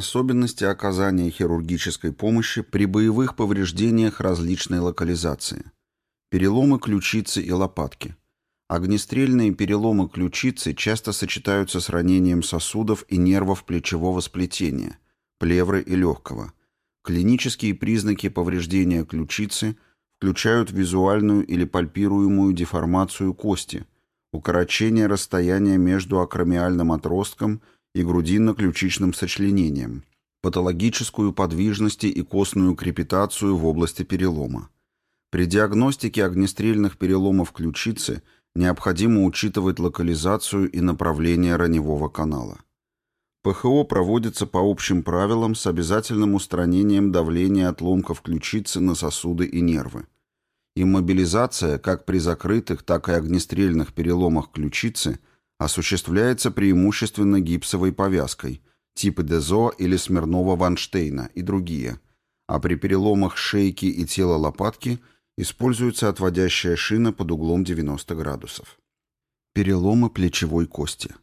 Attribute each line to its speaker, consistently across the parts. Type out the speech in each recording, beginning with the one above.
Speaker 1: Особенности оказания хирургической помощи при боевых повреждениях различной локализации. Переломы ключицы и лопатки. Огнестрельные переломы ключицы часто сочетаются с ранением сосудов и нервов плечевого сплетения, плевры и легкого. Клинические признаки повреждения ключицы включают визуальную или пальпируемую деформацию кости, укорочение расстояния между акромиальным отростком и грудинно-ключичным сочленением, патологическую подвижность и костную крепитацию в области перелома. При диагностике огнестрельных переломов ключицы необходимо учитывать локализацию и направление раневого канала. ПХО проводится по общим правилам с обязательным устранением давления отломков ключицы на сосуды и нервы. Иммобилизация как при закрытых, так и огнестрельных переломах ключицы осуществляется преимущественно гипсовой повязкой, типа Дезо или Смирнова-Ванштейна и другие, а при переломах шейки и тела лопатки – Используется отводящая шина под углом 90 градусов. Переломы плечевой кости.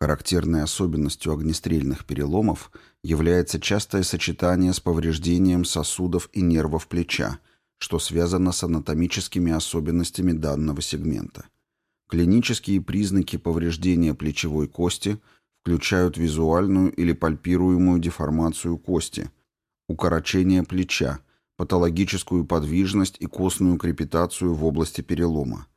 Speaker 1: Характерной особенностью огнестрельных переломов является частое сочетание с повреждением сосудов и нервов плеча, что связано с анатомическими особенностями данного сегмента. Клинические признаки повреждения плечевой кости включают визуальную или пальпируемую деформацию кости, укорочение плеча, патологическую подвижность и костную крепитацию в области перелома.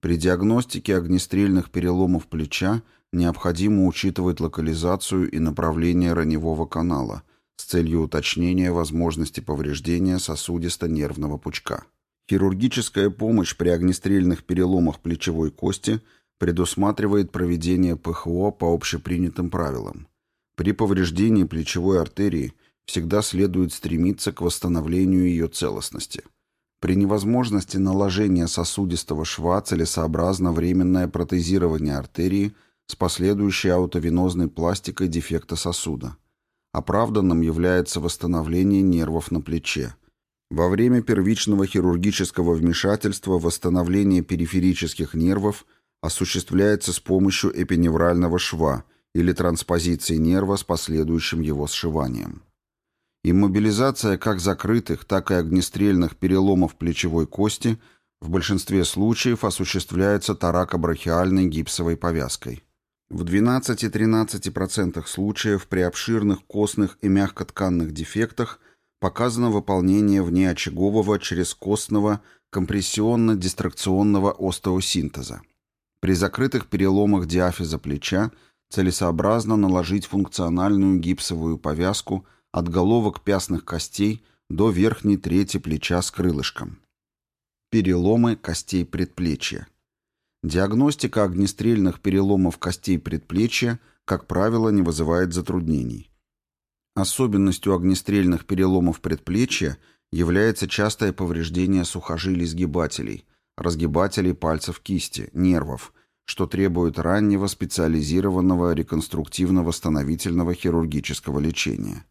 Speaker 1: При диагностике огнестрельных переломов плеча необходимо учитывать локализацию и направление раневого канала с целью уточнения возможности повреждения сосудисто-нервного пучка. Хирургическая помощь при огнестрельных переломах плечевой кости предусматривает проведение ПХО по общепринятым правилам. При повреждении плечевой артерии – всегда следует стремиться к восстановлению ее целостности. При невозможности наложения сосудистого шва целесообразно временное протезирование артерии с последующей аутовенозной пластикой дефекта сосуда. Оправданным является восстановление нервов на плече. Во время первичного хирургического вмешательства восстановление периферических нервов осуществляется с помощью эпиневрального шва или транспозиции нерва с последующим его сшиванием. Иммобилизация как закрытых, так и огнестрельных переломов плечевой кости в большинстве случаев осуществляется таракобрахиальной гипсовой повязкой. В 12-13% случаев при обширных костных и мягкотканных дефектах показано выполнение внеочагового через костного компрессионно-дистракционного остеосинтеза. При закрытых переломах диафиза плеча целесообразно наложить функциональную гипсовую повязку – от головок пястных костей до верхней трети плеча с крылышком. Переломы костей предплечья. Диагностика огнестрельных переломов костей предплечья, как правило, не вызывает затруднений. Особенностью огнестрельных переломов предплечья является частое повреждение сухожилий сгибателей, разгибателей пальцев кисти, нервов, что требует раннего специализированного реконструктивно-восстановительного хирургического лечения.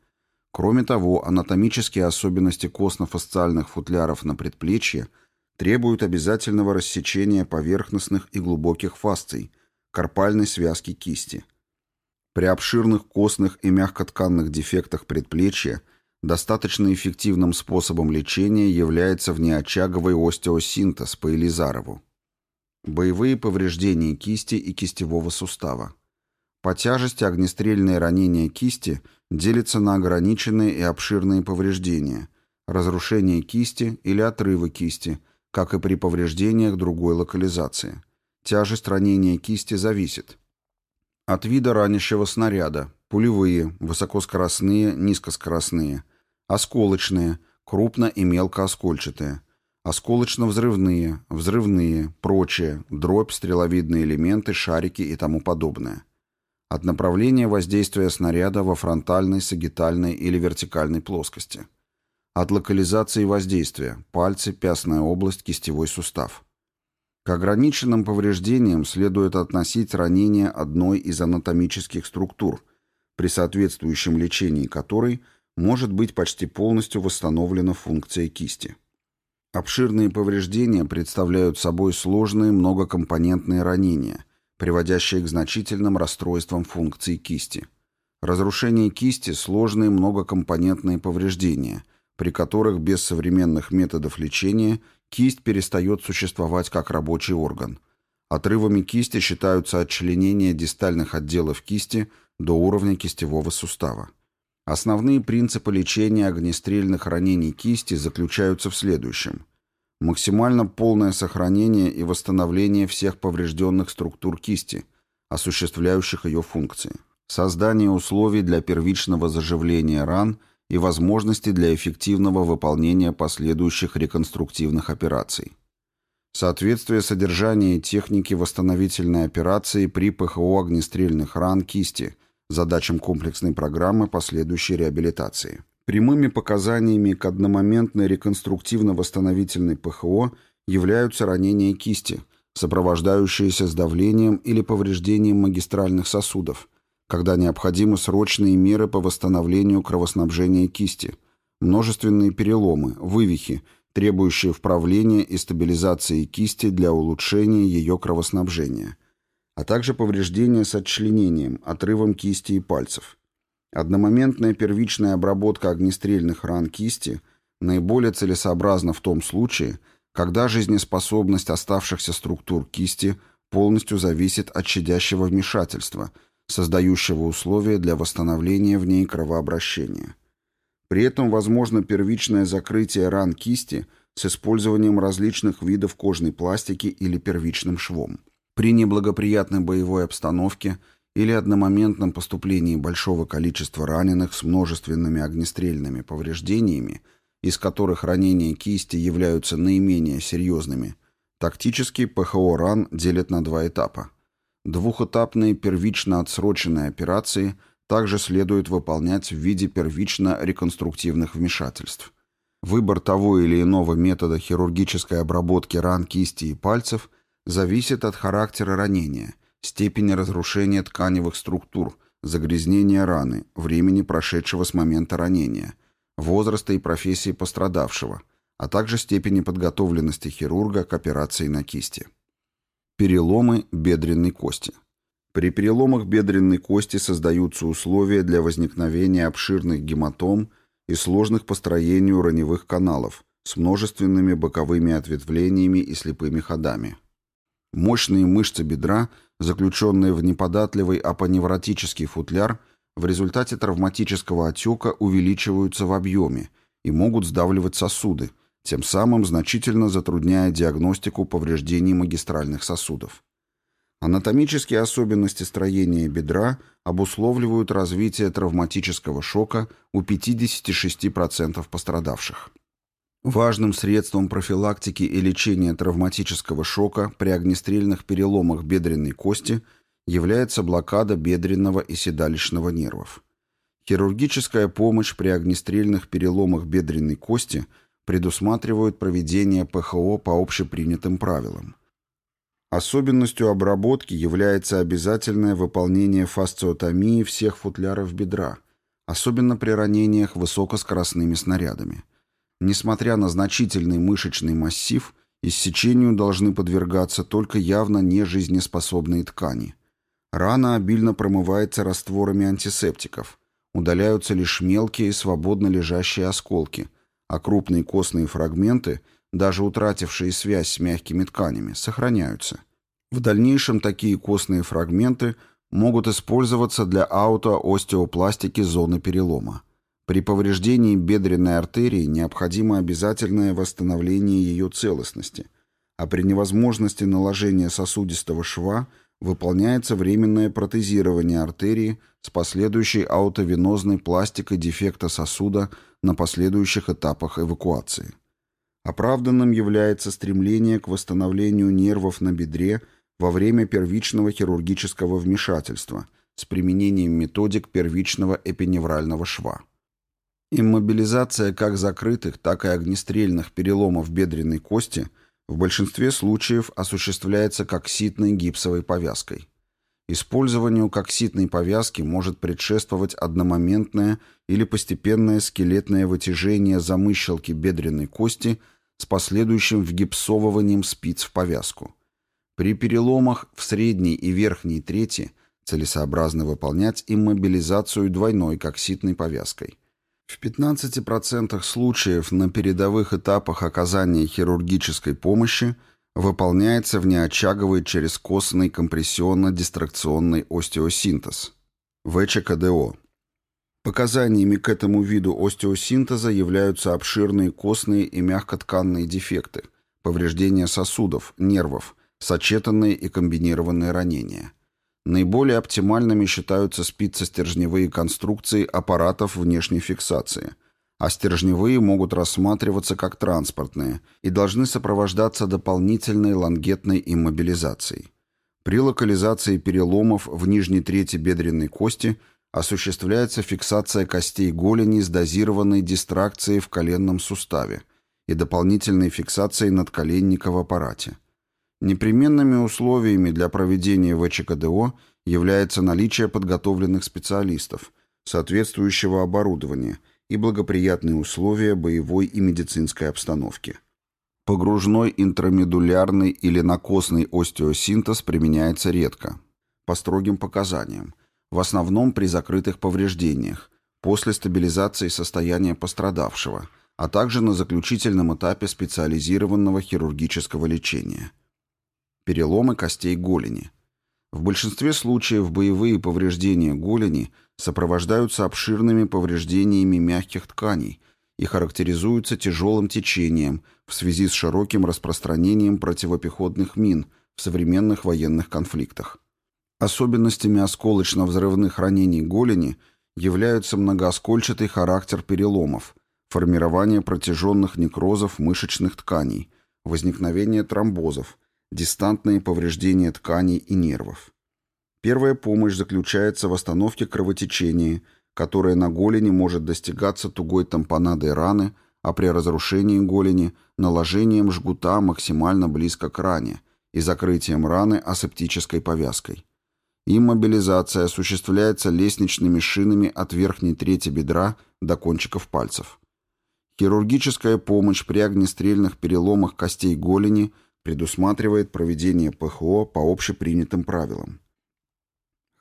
Speaker 1: Кроме того, анатомические особенности костно-фасциальных футляров на предплечье требуют обязательного рассечения поверхностных и глубоких фасций, карпальной связки кисти. При обширных костных и мягкотканных дефектах предплечья достаточно эффективным способом лечения является внеочаговый остеосинтез по Элизарову. Боевые повреждения кисти и кистевого сустава. По тяжести огнестрельные ранения кисти делятся на ограниченные и обширные повреждения, разрушение кисти или отрывы кисти, как и при повреждениях другой локализации. Тяжесть ранения кисти зависит от вида ранящего снаряда, пулевые, высокоскоростные, низкоскоростные, осколочные, крупно- и мелкооскольчатые, осколочно-взрывные, взрывные, прочие, дробь, стреловидные элементы, шарики и тому подобное. От направления воздействия снаряда во фронтальной, сагитальной или вертикальной плоскости, от локализации воздействия – пальцы, пястная область, кистевой сустав. К ограниченным повреждениям следует относить ранение одной из анатомических структур, при соответствующем лечении которой может быть почти полностью восстановлена функция кисти. Обширные повреждения представляют собой сложные многокомпонентные ранения – приводящие к значительным расстройствам функций кисти. Разрушение кисти – сложные многокомпонентные повреждения, при которых без современных методов лечения кисть перестает существовать как рабочий орган. Отрывами кисти считаются отчленения дистальных отделов кисти до уровня кистевого сустава. Основные принципы лечения огнестрельных ранений кисти заключаются в следующем. Максимально полное сохранение и восстановление всех поврежденных структур кисти, осуществляющих ее функции. Создание условий для первичного заживления ран и возможности для эффективного выполнения последующих реконструктивных операций. Соответствие содержания техники восстановительной операции при ПХО огнестрельных ран кисти – задачам комплексной программы последующей реабилитации. Прямыми показаниями к одномоментной реконструктивно-восстановительной ПХО являются ранения кисти, сопровождающиеся сдавлением или повреждением магистральных сосудов, когда необходимы срочные меры по восстановлению кровоснабжения кисти, множественные переломы, вывихи, требующие вправления и стабилизации кисти для улучшения ее кровоснабжения – а также повреждения с отчленением, отрывом кисти и пальцев. Одномоментная первичная обработка огнестрельных ран кисти наиболее целесообразна в том случае, когда жизнеспособность оставшихся структур кисти полностью зависит от щадящего вмешательства, создающего условия для восстановления в ней кровообращения. При этом возможно первичное закрытие ран кисти с использованием различных видов кожной пластики или первичным швом. При неблагоприятной боевой обстановке или одномоментном поступлении большого количества раненых с множественными огнестрельными повреждениями, из которых ранения кисти являются наименее серьезными, тактически ПХО ран делят на два этапа. Двухэтапные первично отсроченные операции также следует выполнять в виде первично-реконструктивных вмешательств. Выбор того или иного метода хирургической обработки ран кисти и пальцев – зависит от характера ранения, степени разрушения тканевых структур, загрязнения раны, времени, прошедшего с момента ранения, возраста и профессии пострадавшего, а также степени подготовленности хирурга к операции на кисти. Переломы бедренной кости. При переломах бедренной кости создаются условия для возникновения обширных гематом и сложных по строению раневых каналов с множественными боковыми ответвлениями и слепыми ходами. Мощные мышцы бедра, заключенные в неподатливый апоневротический футляр, в результате травматического отека увеличиваются в объеме и могут сдавливать сосуды, тем самым значительно затрудняя диагностику повреждений магистральных сосудов. Анатомические особенности строения бедра обусловливают развитие травматического шока у 56% пострадавших. Важным средством профилактики и лечения травматического шока при огнестрельных переломах бедренной кости является блокада бедренного и седалищного нервов. Хирургическая помощь при огнестрельных переломах бедренной кости предусматривает проведение ПХО по общепринятым правилам. Особенностью обработки является обязательное выполнение фасциотомии всех футляров бедра, особенно при ранениях высокоскоростными снарядами. Несмотря на значительный мышечный массив, иссечению должны подвергаться только явно нежизнеспособные ткани. Рана обильно промывается растворами антисептиков. Удаляются лишь мелкие, свободно лежащие осколки, а крупные костные фрагменты, даже утратившие связь с мягкими тканями, сохраняются. В дальнейшем такие костные фрагменты могут использоваться для аутоостеопластики зоны перелома. При повреждении бедренной артерии необходимо обязательное восстановление ее целостности, а при невозможности наложения сосудистого шва выполняется временное протезирование артерии с последующей аутовенозной пластикой дефекта сосуда на последующих этапах эвакуации. Оправданным является стремление к восстановлению нервов на бедре во время первичного хирургического вмешательства с применением методик первичного эпиневрального шва. Иммобилизация как закрытых, так и огнестрельных переломов бедренной кости в большинстве случаев осуществляется кокситной гипсовой повязкой. Использованию кокситной повязки может предшествовать одномоментное или постепенное скелетное вытяжение замыщелки бедренной кости с последующим вгипсовыванием спиц в повязку. При переломах в средней и верхней трети Целесообразно выполнять иммобилизацию двойной кокситной повязкой. В 15% случаев на передовых этапах оказания хирургической помощи выполняется внеочаговый через костный компрессионно-дистракционный остеосинтез – ВЧКДО. Показаниями к этому виду остеосинтеза являются обширные костные и мягкотканные дефекты, повреждения сосудов, нервов, сочетанные и комбинированные ранения. Наиболее оптимальными считаются спицестержневые конструкции аппаратов внешней фиксации, а стержневые могут рассматриваться как транспортные и должны сопровождаться дополнительной лангетной иммобилизацией. При локализации переломов в нижней трети бедренной кости осуществляется фиксация костей голени с дозированной дистракцией в коленном суставе и дополнительной фиксацией надколенника в аппарате. Непременными условиями для проведения ВЧКДО является наличие подготовленных специалистов, соответствующего оборудования и благоприятные условия боевой и медицинской обстановки. Погружной интрамедулярный или накосный остеосинтез применяется редко, по строгим показаниям, в основном при закрытых повреждениях, после стабилизации состояния пострадавшего, а также на заключительном этапе специализированного хирургического лечения. Переломы костей голени. В большинстве случаев боевые повреждения голени сопровождаются обширными повреждениями мягких тканей и характеризуются тяжелым течением в связи с широким распространением противопехотных мин в современных военных конфликтах. Особенностями осколочно-взрывных ранений голени являются многооскольчатый характер переломов, формирование протяженных некрозов мышечных тканей, возникновение тромбозов, дистантные повреждения тканей и нервов. Первая помощь заключается в остановке кровотечения, которое на голени может достигаться тугой тампонадой раны, а при разрушении голени – наложением жгута максимально близко к ране и закрытием раны асептической повязкой. Иммобилизация осуществляется лестничными шинами от верхней трети бедра до кончиков пальцев. Хирургическая помощь при огнестрельных переломах костей голени предусматривает проведение ПХО по общепринятым правилам.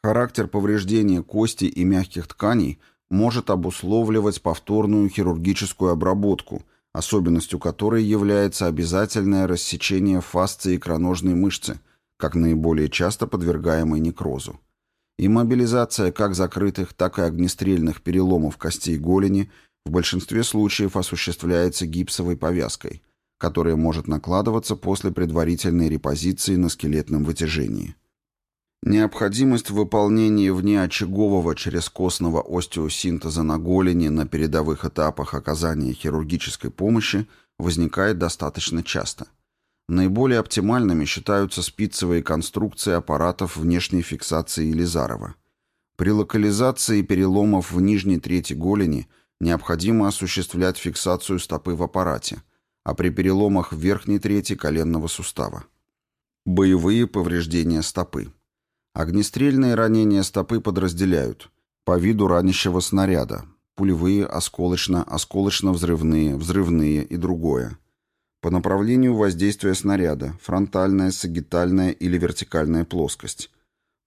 Speaker 1: Характер повреждения кости и мягких тканей может обусловливать повторную хирургическую обработку, особенностью которой является обязательное рассечение фасции икроножной мышцы – как наиболее часто подвергаемый некрозу. Иммобилизация как закрытых, так и огнестрельных переломов костей голени в большинстве случаев осуществляется гипсовой повязкой, которая может накладываться после предварительной репозиции на скелетном вытяжении. Необходимость выполнения внеочагового черезкостного остеосинтеза на голени на передовых этапах оказания хирургической помощи возникает достаточно часто – Наиболее оптимальными считаются спицевые конструкции аппаратов внешней фиксации Елизарова. При локализации переломов в нижней трети голени необходимо осуществлять фиксацию стопы в аппарате, а при переломах в верхней трети коленного сустава. Боевые повреждения стопы. Огнестрельные ранения стопы подразделяют. По виду ранящего снаряда, пулевые, осколочно, осколочно-взрывные, взрывные и другое – по направлению воздействия снаряда, фронтальная, сагитальная или вертикальная плоскость.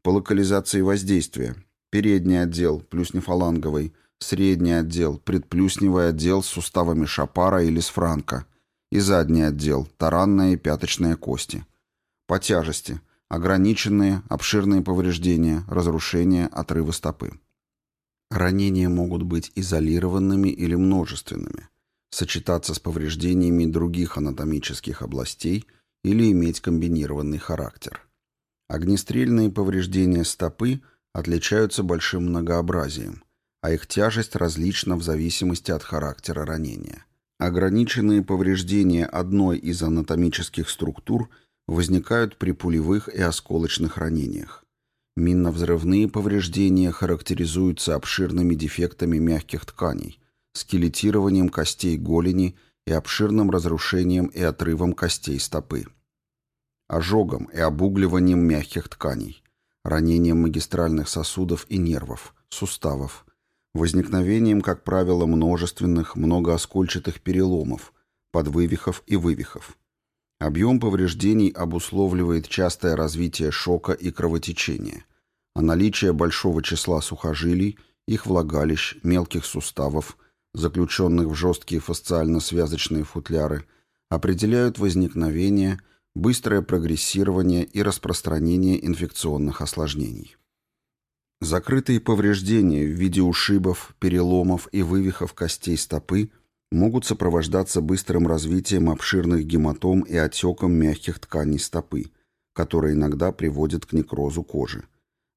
Speaker 1: По локализации воздействия, передний отдел, плюснефаланговый, средний отдел, предплюсневый отдел с суставами шапара или с франка и задний отдел, таранная и пяточная кости. По тяжести, ограниченные, обширные повреждения, разрушения, отрывы стопы. Ранения могут быть изолированными или множественными сочетаться с повреждениями других анатомических областей или иметь комбинированный характер. Огнестрельные повреждения стопы отличаются большим многообразием, а их тяжесть различна в зависимости от характера ранения. Ограниченные повреждения одной из анатомических структур возникают при пулевых и осколочных ранениях. Минно-взрывные повреждения характеризуются обширными дефектами мягких тканей, скелетированием костей голени и обширным разрушением и отрывом костей стопы. Ожогом и обугливанием мягких тканей, ранением магистральных сосудов и нервов, суставов, возникновением, как правило, множественных многооскольчатых переломов, подвывихов и вывихов. Объем повреждений обусловливает частое развитие шока и кровотечения, а наличие большого числа сухожилий, их влагалищ, мелких суставов, заключенных в жесткие фасциально-связочные футляры, определяют возникновение, быстрое прогрессирование и распространение инфекционных осложнений. Закрытые повреждения в виде ушибов, переломов и вывихов костей стопы могут сопровождаться быстрым развитием обширных гематом и отеком мягких тканей стопы, которые иногда приводят к некрозу кожи.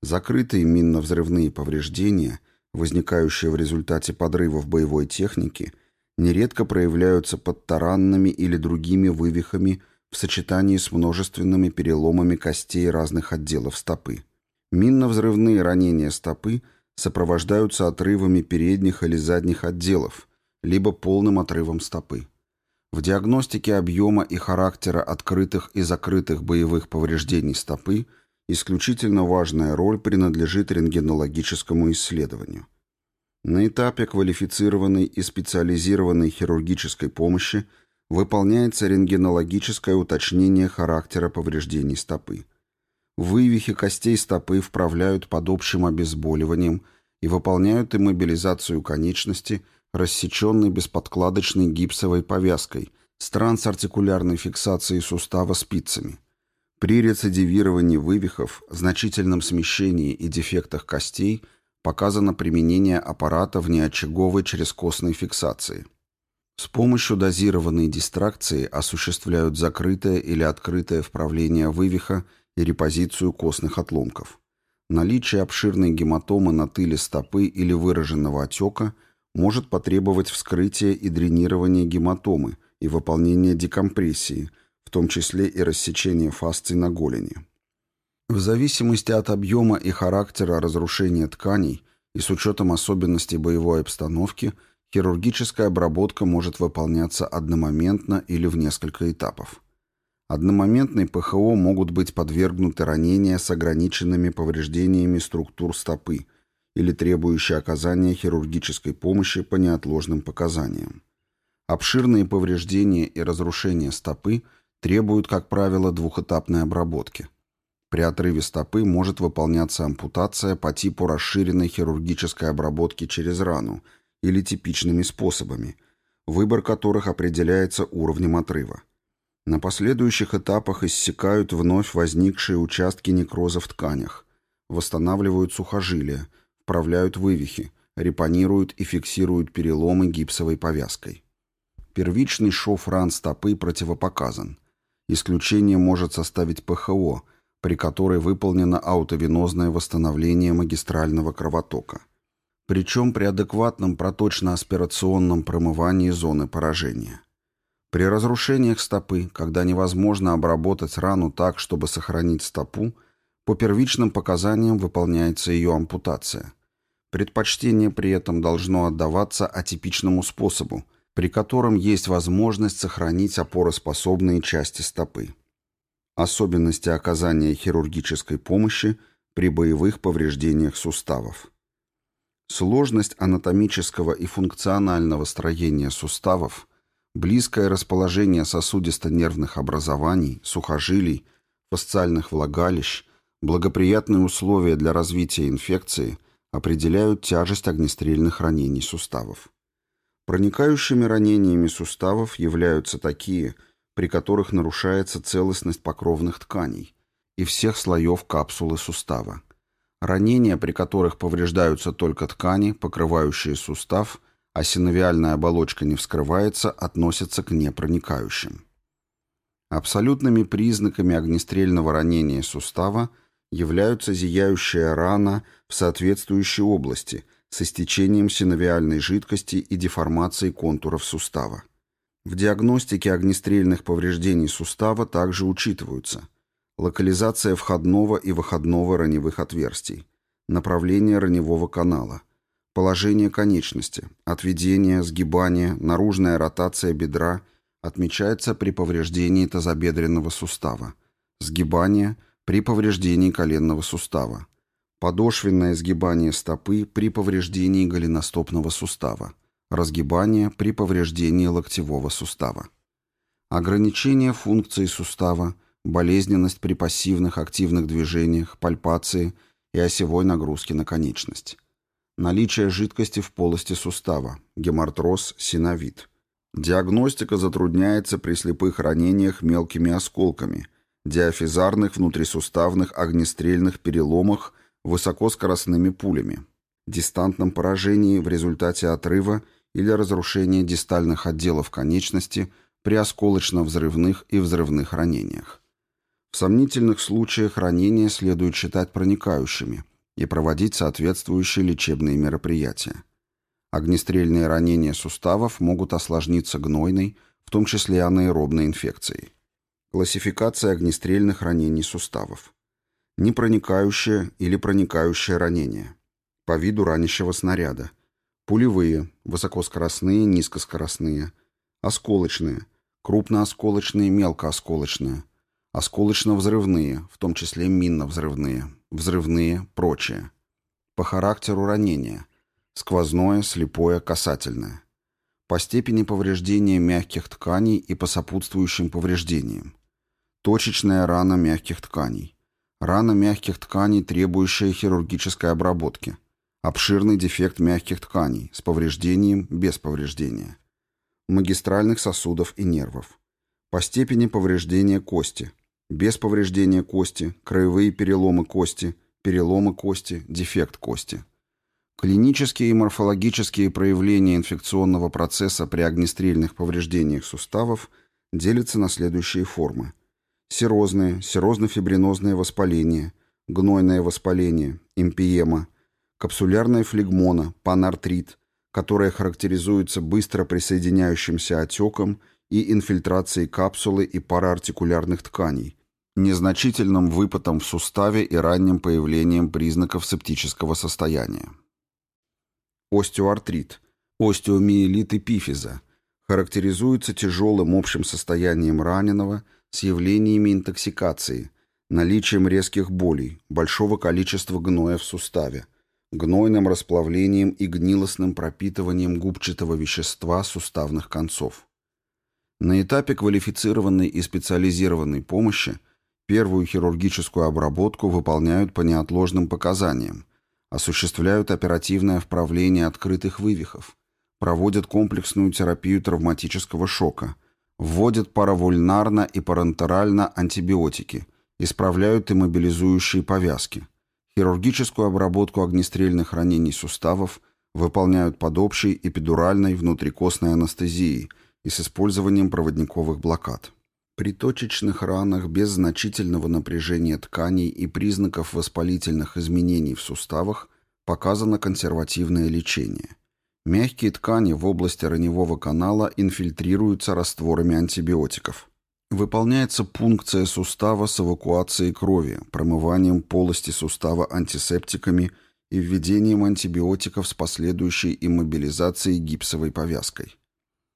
Speaker 1: Закрытые минно-взрывные повреждения, возникающие в результате подрывов боевой техники, нередко проявляются под таранными или другими вывихами в сочетании с множественными переломами костей разных отделов стопы. Минно-взрывные ранения стопы сопровождаются отрывами передних или задних отделов, либо полным отрывом стопы. В диагностике объема и характера открытых и закрытых боевых повреждений стопы исключительно важная роль принадлежит рентгенологическому исследованию. На этапе квалифицированной и специализированной хирургической помощи выполняется рентгенологическое уточнение характера повреждений стопы. Вывихи костей стопы вправляют под общим обезболиванием и выполняют иммобилизацию конечности, рассеченной бесподкладочной гипсовой повязкой с трансартикулярной фиксацией сустава спицами. При рецидивировании вывихов, значительном смещении и дефектах костей показано применение аппарата внеочаговой черезкостной фиксации. С помощью дозированной дистракции осуществляют закрытое или открытое вправление вывиха и репозицию костных отломков. Наличие обширной гематомы на тыле стопы или выраженного отека может потребовать вскрытия и дренирования гематомы и выполнения декомпрессии, в том числе и рассечения фасций на голени. В зависимости от объема и характера разрушения тканей и с учетом особенностей боевой обстановки, хирургическая обработка может выполняться одномоментно или в несколько этапов. Одномоментной ПХО могут быть подвергнуты ранения с ограниченными повреждениями структур стопы или требующие оказания хирургической помощи по неотложным показаниям. Обширные повреждения и разрушения стопы требуют, как правило, двухэтапной обработки. При отрыве стопы может выполняться ампутация по типу расширенной хирургической обработки через рану или типичными способами, выбор которых определяется уровнем отрыва. На последующих этапах иссякают вновь возникшие участки некроза в тканях, восстанавливают сухожилия, вправляют вывихи, репанируют и фиксируют переломы гипсовой повязкой. Первичный шов ран стопы противопоказан. Исключение может составить ПХО, при которой выполнено аутовенозное восстановление магистрального кровотока. Причем при адекватном проточно-аспирационном промывании зоны поражения. При разрушениях стопы, когда невозможно обработать рану так, чтобы сохранить стопу, по первичным показаниям выполняется ее ампутация. Предпочтение при этом должно отдаваться атипичному способу, при котором есть возможность сохранить опороспособные части стопы. Особенности оказания хирургической помощи при боевых повреждениях суставов. Сложность анатомического и функционального строения суставов – Близкое расположение сосудисто-нервных образований, сухожилий, фасциальных влагалищ, благоприятные условия для развития инфекции определяют тяжесть огнестрельных ранений суставов. Проникающими ранениями суставов являются такие, при которых нарушается целостность покровных тканей и всех слоев капсулы сустава. Ранения, при которых повреждаются только ткани, покрывающие сустав – а синовиальная оболочка не вскрывается, относятся к непроникающим. Абсолютными признаками огнестрельного ранения сустава являются зияющая рана в соответствующей области с истечением синовиальной жидкости и деформацией контуров сустава. В диагностике огнестрельных повреждений сустава также учитываются локализация входного и выходного раневых отверстий, направление раневого канала – Положение конечности, отведение, сгибание, наружная ротация бедра отмечается при повреждении тазобедренного сустава, сгибание при повреждении коленного сустава, подошвенное сгибание стопы при повреждении голеностопного сустава, разгибание при повреждении локтевого сустава. Ограничение функции сустава, болезненность при пассивных активных движениях, пальпации и осевой нагрузки на конечность. Наличие жидкости в полости сустава, гемартроз, синовит. Диагностика затрудняется при слепых ранениях мелкими осколками, диафизарных внутрисуставных огнестрельных переломах высокоскоростными пулями, дистантном поражении в результате отрыва или разрушения дистальных отделов конечности при осколочно-взрывных и взрывных ранениях. В сомнительных случаях ранения следует считать проникающими и проводить соответствующие лечебные мероприятия. Огнестрельные ранения суставов могут осложниться гнойной, в том числе анаэробной инфекцией. Классификация огнестрельных ранений суставов. Непроникающее или проникающее ранение. По виду ранящего снаряда. Пулевые, высокоскоростные, низкоскоростные. Осколочные, крупноосколочные, мелкоосколочные. Осколочно-взрывные, в том числе минно-взрывные. Взрывные, прочее. По характеру ранения – Сквозное, слепое, касательное. По степени повреждения мягких тканей и по сопутствующим повреждениям. Точечная рана мягких тканей. Рана мягких тканей, требующая хирургической обработки. Обширный дефект мягких тканей с повреждением, без повреждения. Магистральных сосудов и нервов. По степени повреждения кости. Без повреждения кости, краевые переломы кости, переломы кости, дефект кости. Клинические и морфологические проявления инфекционного процесса при огнестрельных повреждениях суставов делятся на следующие формы. Серозное, серозно-фибринозное воспаление, гнойное воспаление, эмпиема, капсулярная флегмона, панартрит, которая характеризуется быстро присоединяющимся отеком и инфильтрацией капсулы и параартикулярных тканей, незначительным выпотом в суставе и ранним появлением признаков септического состояния остеоартрит, остеомиелит эпифиза, характеризуется тяжелым общим состоянием раненого с явлениями интоксикации, наличием резких болей, большого количества гноя в суставе, гнойным расплавлением и гнилостным пропитыванием губчатого вещества суставных концов. На этапе квалифицированной и специализированной помощи первую хирургическую обработку выполняют по неотложным показаниям, осуществляют оперативное вправление открытых вывихов, проводят комплексную терапию травматического шока, вводят паравульнарно и парентерально антибиотики, исправляют иммобилизующие повязки, хирургическую обработку огнестрельных ранений суставов выполняют под общей эпидуральной внутрикостной анестезией и с использованием проводниковых блокад. При точечных ранах без значительного напряжения тканей и признаков воспалительных изменений в суставах показано консервативное лечение. Мягкие ткани в области раневого канала инфильтрируются растворами антибиотиков. Выполняется пункция сустава с эвакуацией крови, промыванием полости сустава антисептиками и введением антибиотиков с последующей иммобилизацией гипсовой повязкой.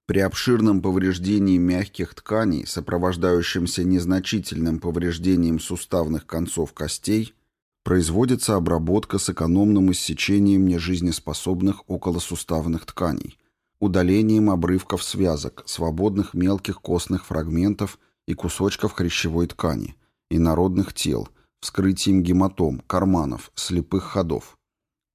Speaker 1: При обширном повреждении мягких тканей, сопровождающемся незначительным повреждением суставных концов костей, производится обработка с экономным иссечением нежизнеспособных околосуставных тканей, удалением обрывков связок, свободных мелких костных фрагментов и кусочков хрящевой ткани, инородных тел, вскрытием гематом, карманов, слепых ходов.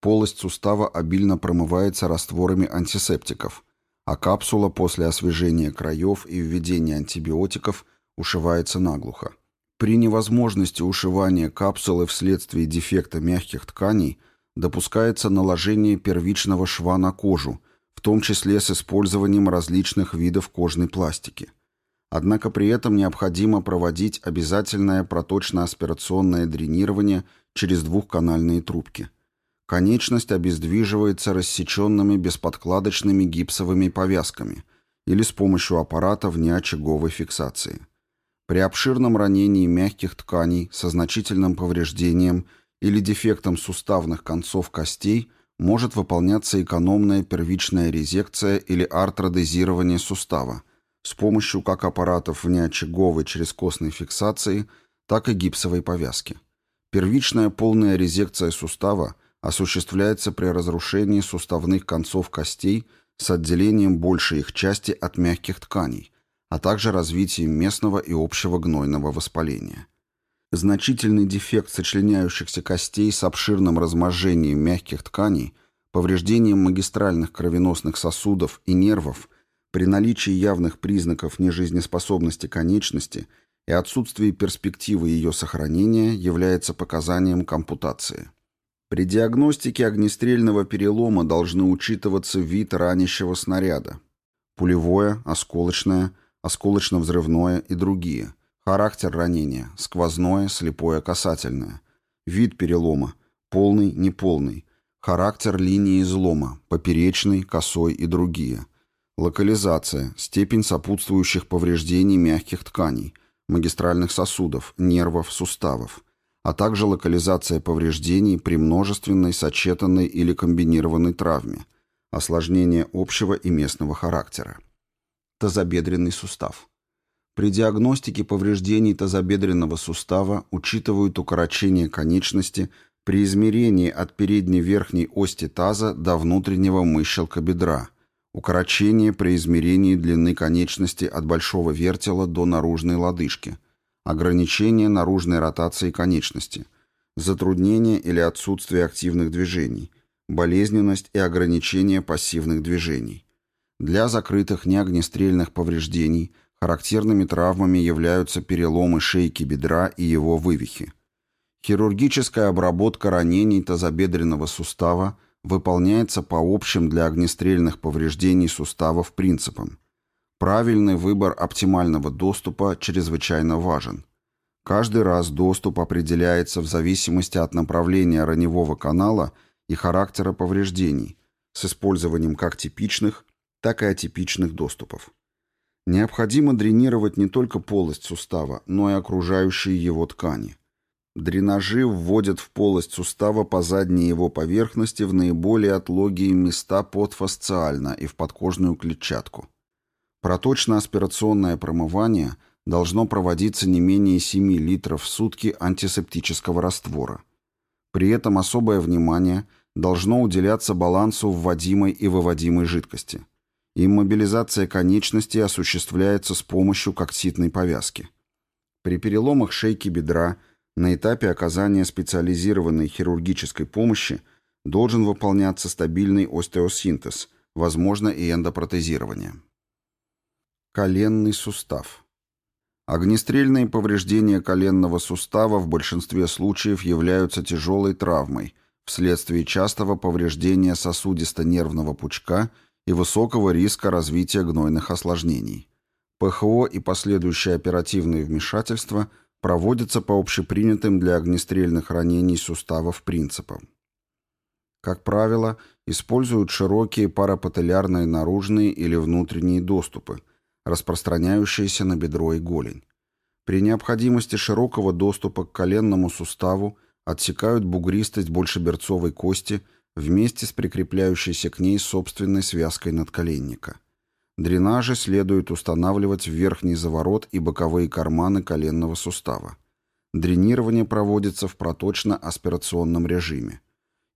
Speaker 1: Полость сустава обильно промывается растворами антисептиков – а капсула после освежения краев и введения антибиотиков ушивается наглухо. При невозможности ушивания капсулы вследствие дефекта мягких тканей допускается наложение первичного шва на кожу, в том числе с использованием различных видов кожной пластики. Однако при этом необходимо проводить обязательное проточно-аспирационное дренирование через двухканальные трубки – Конечность обездвиживается рассеченными бесподкладочными гипсовыми повязками или с помощью аппарата внеочаговой фиксации. При обширном ранении мягких тканей со значительным повреждением или дефектом суставных концов костей может выполняться экономная первичная резекция или артродезирование сустава с помощью как аппаратов внеочаговой через костной фиксации, так и гипсовой повязки. Первичная полная резекция сустава – осуществляется при разрушении суставных концов костей с отделением большей их части от мягких тканей, а также развитием местного и общего гнойного воспаления. Значительный дефект сочленяющихся костей с обширным разможением мягких тканей, повреждением магистральных кровеносных сосудов и нервов при наличии явных признаков нежизнеспособности конечности и отсутствии перспективы ее сохранения является показанием к ампутации. При диагностике огнестрельного перелома должны учитываться вид ранящего снаряда, пулевое, осколочное, осколочно-взрывное и другие, характер ранения, сквозное, слепое, касательное, вид перелома, полный, неполный, характер линии излома, поперечный, косой и другие, локализация, степень сопутствующих повреждений мягких тканей, магистральных сосудов, нервов, суставов, а также локализация повреждений при множественной, сочетанной или комбинированной травме, осложнение общего и местного характера. Тазобедренный сустав. При диагностике повреждений тазобедренного сустава учитывают укорочение конечности при измерении от передней верхней ости таза до внутреннего мыщелка бедра, укорочение при измерении длины конечности от большого вертела до наружной лодыжки, ограничение наружной ротации конечности, затруднение или отсутствие активных движений, болезненность и ограничение пассивных движений. Для закрытых неогнестрельных повреждений характерными травмами являются переломы шейки бедра и его вывихи. Хирургическая обработка ранений тазобедренного сустава выполняется по общим для огнестрельных повреждений суставов принципам. Правильный выбор оптимального доступа чрезвычайно важен. Каждый раз доступ определяется в зависимости от направления раневого канала и характера повреждений, с использованием как типичных, так и атипичных доступов. Необходимо дренировать не только полость сустава, но и окружающие его ткани. Дренажи вводят в полость сустава по задней его поверхности в наиболее отлогие места подфасциально и в подкожную клетчатку. Проточно-аспирационное промывание должно проводиться не менее 7 литров в сутки антисептического раствора. При этом особое внимание должно уделяться балансу вводимой и выводимой жидкости. Иммобилизация конечностей осуществляется с помощью кокситной повязки. При переломах шейки бедра на этапе оказания специализированной хирургической помощи должен выполняться стабильный остеосинтез, возможно и эндопротезирование. Коленный сустав. Огнестрельные повреждения коленного сустава в большинстве случаев являются тяжелой травмой вследствие частого повреждения сосудисто-нервного пучка и высокого риска развития гнойных осложнений. ПХО и последующее оперативное вмешательство проводятся по общепринятым для огнестрельных ранений суставов принципам. Как правило, используют широкие парапателлярные наружные или внутренние доступы – распространяющиеся на бедро и голень. При необходимости широкого доступа к коленному суставу отсекают бугристость большеберцовой кости вместе с прикрепляющейся к ней собственной связкой надколенника. Дренажи следует устанавливать в верхний заворот и боковые карманы коленного сустава. Дренирование проводится в проточно-аспирационном режиме.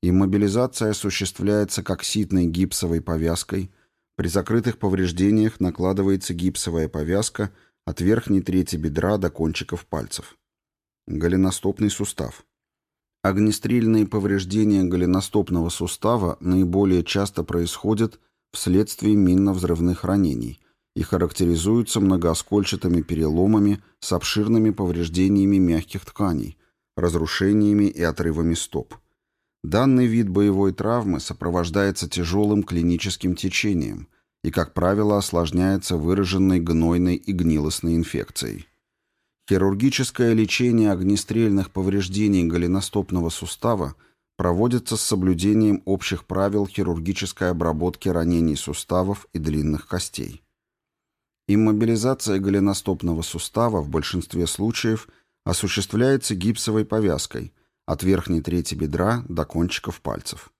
Speaker 1: Иммобилизация осуществляется кокситной гипсовой повязкой при закрытых повреждениях накладывается гипсовая повязка от верхней трети бедра до кончиков пальцев. Голеностопный сустав. Огнестрельные повреждения голеностопного сустава наиболее часто происходят вследствие минно-взрывных ранений и характеризуются многооскольчатыми переломами с обширными повреждениями мягких тканей, разрушениями и отрывами стоп. Данный вид боевой травмы сопровождается тяжелым клиническим течением и, как правило, осложняется выраженной гнойной и гнилостной инфекцией. Хирургическое лечение огнестрельных повреждений голеностопного сустава проводится с соблюдением общих правил хирургической обработки ранений суставов и длинных костей. Иммобилизация голеностопного сустава в большинстве случаев осуществляется гипсовой повязкой, от верхней трети бедра до кончиков пальцев.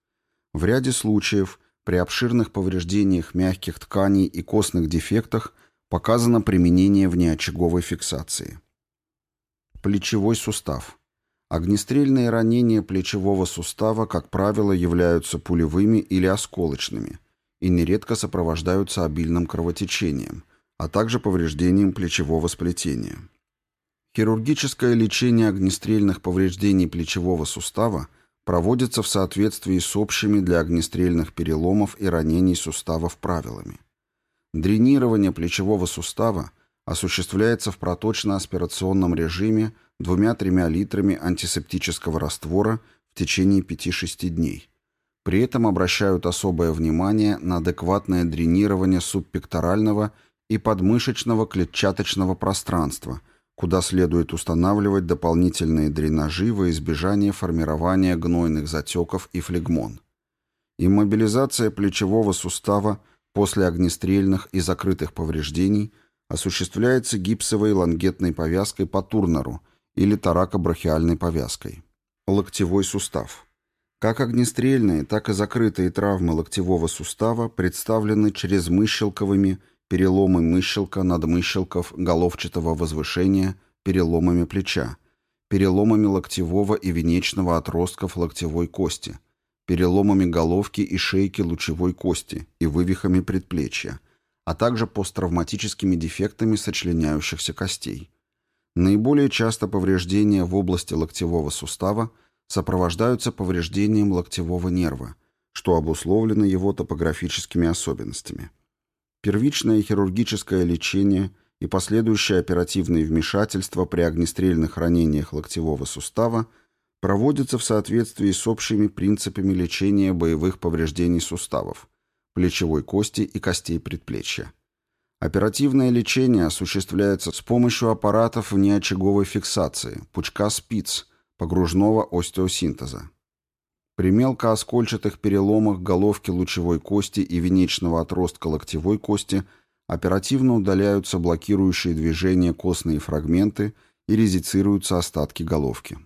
Speaker 1: В ряде случаев при обширных повреждениях мягких тканей и костных дефектах показано применение внеочаговой фиксации. Плечевой сустав. Огнестрельные ранения плечевого сустава, как правило, являются пулевыми или осколочными и нередко сопровождаются обильным кровотечением, а также повреждением плечевого сплетения. Хирургическое лечение огнестрельных повреждений плечевого сустава проводится в соответствии с общими для огнестрельных переломов и ранений суставов правилами. Дренирование плечевого сустава осуществляется в проточно-аспирационном режиме двумя-тремя литрами антисептического раствора в течение 5-6 дней. При этом обращают особое внимание на адекватное дренирование субпекторального и подмышечного клетчаточного пространства – куда следует устанавливать дополнительные дренажи во избежание формирования гнойных затеков и флегмон. Иммобилизация плечевого сустава после огнестрельных и закрытых повреждений осуществляется гипсовой лангетной повязкой по турнеру или таракобрахиальной повязкой. Локтевой сустав. Как огнестрельные, так и закрытые травмы локтевого сустава представлены через мыщелковыми переломы мыщелка, надмыщелков, головчатого возвышения, переломами плеча, переломами локтевого и венечного отростков локтевой кости, переломами головки и шейки лучевой кости и вывихами предплечья, а также посттравматическими дефектами сочленяющихся костей. Наиболее часто повреждения в области локтевого сустава сопровождаются повреждением локтевого нерва, что обусловлено его топографическими особенностями. Первичное хирургическое лечение и последующее оперативное вмешательство при огнестрельных ранениях локтевого сустава проводятся в соответствии с общими принципами лечения боевых повреждений суставов, плечевой кости и костей предплечья. Оперативное лечение осуществляется с помощью аппаратов внеочаговой фиксации, пучка спиц, погружного остеосинтеза. При мелкооскольчатых переломах головки лучевой кости и венечного отростка локтевой кости оперативно удаляются блокирующие движение костные фрагменты и резицируются остатки головки.